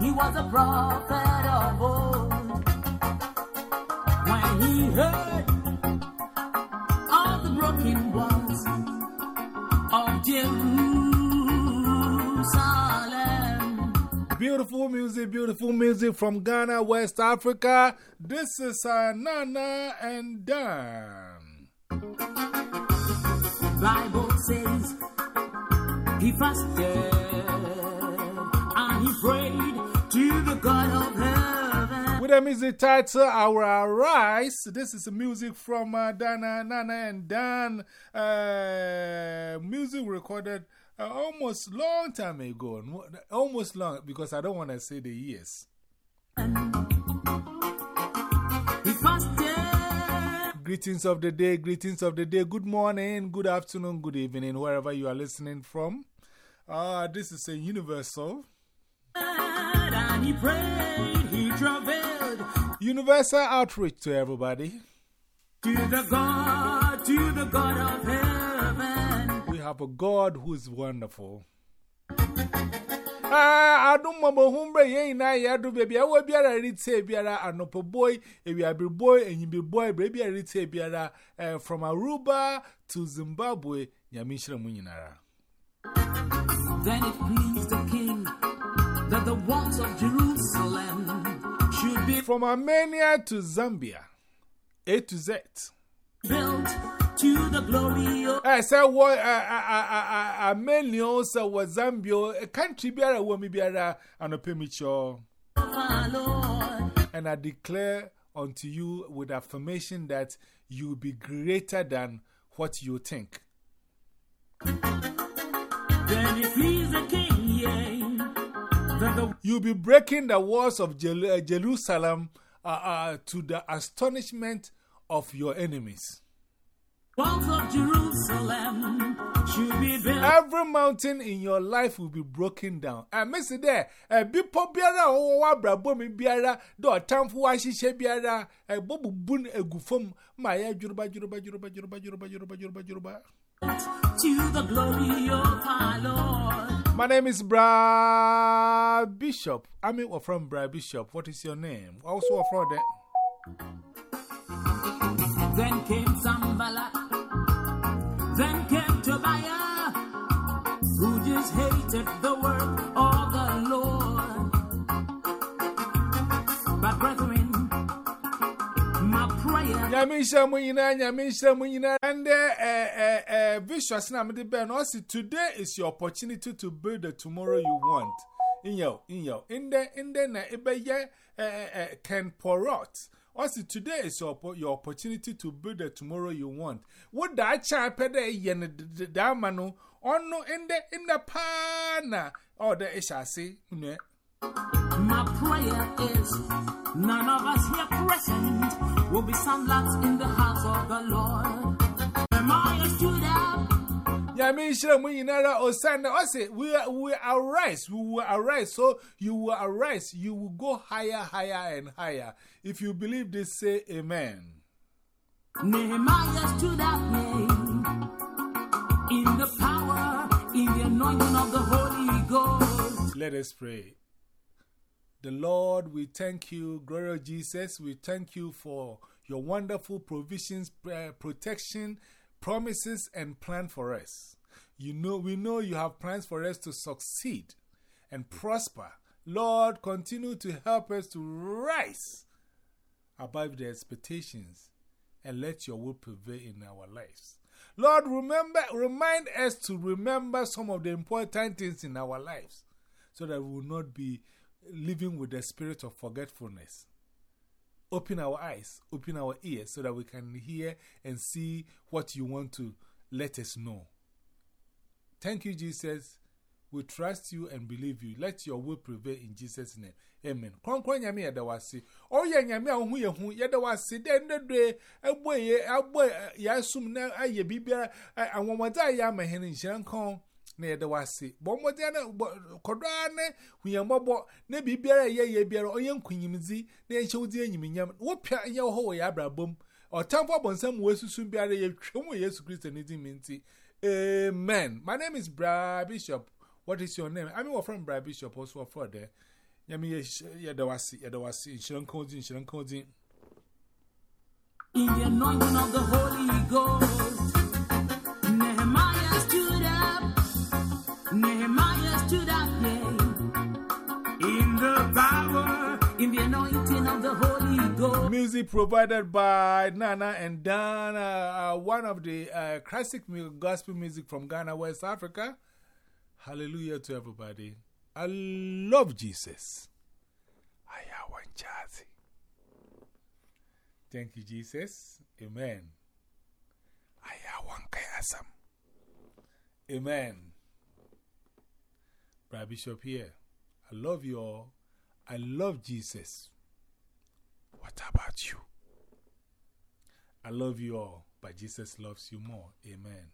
He was a prophet of old. When he heard of the broken walls of Jerusalem. Beautiful music, beautiful music from Ghana, West Africa. This is Nana and Dan. Bible says he fasted With the music title, Our Arise. This is music from uh, Dana, Nana, and Dan. Uh, music recorded uh, almost long time ago. Almost long, because I don't want to say the years. Greetings of the day, greetings of the day. Good morning, good afternoon, good evening, wherever you are listening from. Uh, this is a universal. And he prayed, he travailed Universal outreach to everybody. to the God, to the God of heaven. We have a God who is wonderful. Ah, I don't remember whom ye na ya do baby. I will be a rite biara anopo boy, a we be boy, and you be boy, baby a rite biara from Aruba to Zimbabwe, Yamishra Muninara. Then it pleased the king that the walls of Jerusalem should be From Armenia to Zambia, A to Z. built to the glory of I said, what a so was Zambia, a country biara, woman biara, and a pemicho. our Lord. And I declare unto you with affirmation that you will be greater than what you think. Then it pleased the king, yea, that the You'll be breaking the walls of uh, Jerusalem uh, uh, to the astonishment of your enemies. walls of Jerusalem should be built Every mountain in your life will be broken down. I miss it there. A bipo biara o wa brabo mi biara do tamfu wa hihye biara e bobu bun egufom ma ya juruba juruba juruba juruba juruba juruba juruba juruba. To the glory of our Lord. My name is Bra Bishop. I mean, we're from Bra Bishop. What is your name? Also, we're from there. Then came Sanballat, prayer Yamisha Munina, Yamisha Munina, and uh, Vicious Namadi Ben also today is your opportunity to build the tomorrow you want. In your, in your, in the, in the, na Ken Porot. Also, today is your, your opportunity to build the tomorrow you want. What that child pede yen the damano, on no in the, in the pana, or the Ishasi, ne? My prayer is none of us here present will be Sanballats in the house of the Lord. Nehemiah stood up Yamisha Muninara Osana Ose, we will arise, we will arise. So you will arise, you will go higher, higher, and higher. If you believe this, say Amen. Nehemiah stood up in the power, in the anointing of the Holy Ghost. Let us pray. The Lord, we thank you, glorious Jesus. We thank you for your wonderful provisions, uh, protection, promises, and plan for us. You know, we know you have plans for us to succeed and prosper. Lord, continue to help us to rise above the expectations and let your will prevail in our lives. Lord, remember, remind us to remember some of the important things in our lives so that we will not be living with the spirit of forgetfulness. Open our eyes, open our ears so that we can hear and see what you want to let us know. Thank you, Jesus. We trust you and believe you. Let your will prevail in Jesus' name. Amen. Kronkron na na yada wasi. Bo mo de na kodwa ne hu ye mbobo na bibia ye ye biara oye nkunyimzi na ye hewudi enyiminyam. Wo pia ye ho ya brabom. Otamfo bonsam wo susun biara ye twemu Yesu Kristo ni di minti. Amen. My name is Bra Bishop. What is your name? I mean, we're from Bra Bishop, also for there. Yami Yadawasi, Yadawasi, Shiran Kodin, Shiran Kodin. In the anointing of the Holy Ghost, In the power, in the anointing of the Holy Ghost. Music provided by Nana and Dana, uh, one of the uh, classic gospel music from Ghana, West Africa. Hallelujah to everybody. I love Jesus. I want Jazzy. Thank you, Jesus. Amen. I want Kayasam. Amen. Brad Bishop here. I love you all. I love Jesus. What about you? I love you all, but Jesus loves you more. Amen.